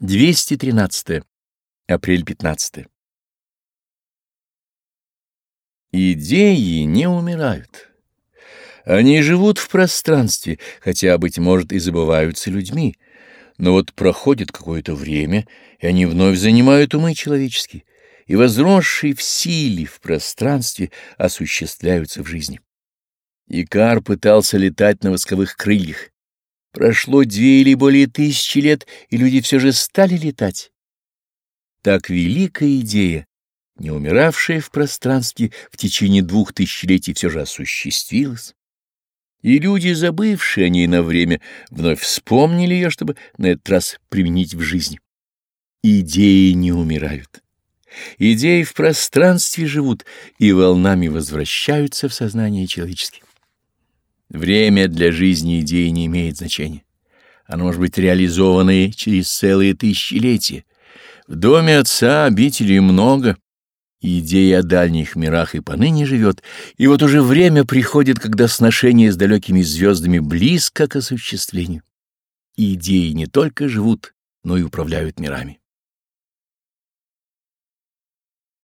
213. Апрель 15. Идеи не умирают. Они живут в пространстве, хотя, быть может, и забываются людьми. Но вот проходит какое-то время, и они вновь занимают умы человеческие, и, возросшие в силе, в пространстве, осуществляются в жизни. Икар пытался летать на восковых крыльях. Прошло две или более тысячи лет, и люди все же стали летать. Так великая идея, не умиравшая в пространстве в течение двух тысячелетий, все же осуществилась. И люди, забывшие о ней на время, вновь вспомнили ее, чтобы на этот раз применить в жизни. Идеи не умирают. Идеи в пространстве живут и волнами возвращаются в сознание человеческое. Время для жизни идеи не имеет значения. Оно может быть реализовано через целые тысячелетия. В доме отца обителей много. Идея о дальних мирах и поныне живет, и вот уже время приходит, когда сношение с далекими звездами близко к осуществлению. Идеи не только живут, но и управляют мирами.